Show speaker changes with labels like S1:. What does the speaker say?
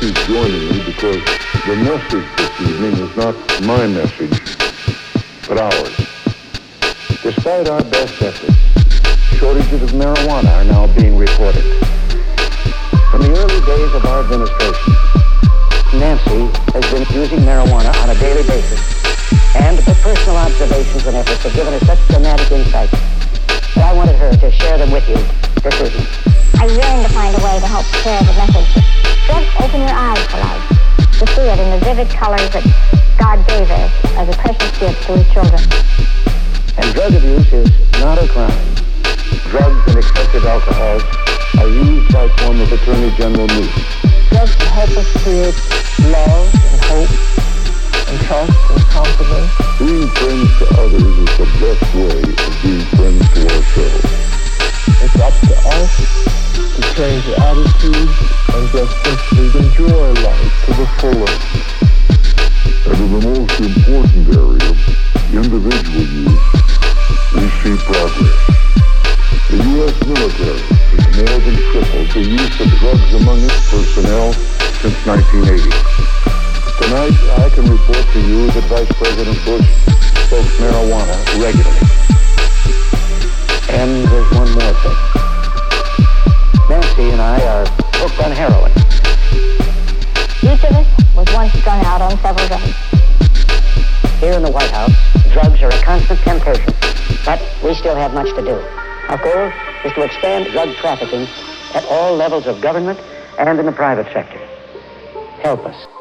S1: Nancy's joining me because the message this evening is not my message, but ours. Despite our best efforts, shortages of marijuana are now being reported. From the early days of our administration, Nancy has been using marijuana on a daily basis, and her personal observations and efforts have given her such dramatic insights that I wanted her to share them with you this evening.
S2: I yearn to find a way to help share the message. Just open your eyes for life, to see it in the vivid colors that God gave us as a precious gift to his children.
S1: And drug abuse is not a crime. Drugs and excessive alcohols are used by former Attorney General Newsom.
S3: Drugs help us create love and hope and trust and confidence.
S1: Being friends to others is the best way of being friends to ourselves.
S3: It's up to us change attitudes and just simply enjoy life to the fullest.
S1: And in the most important area, individual use, we see progress. The U.S. military has more than tripled the use of drugs among its personnel since 1980. Tonight, I can report to you that Vice President Bush smokes marijuana regularly. And there's one more thing. Nancy and I are hooked on heroin.
S2: Each of us was once strung out on several drugs.
S4: Here in the White House, drugs are a constant temptation, but we still have much to do. Our goal is to expand drug trafficking at all levels of government and in the private sector. Help us.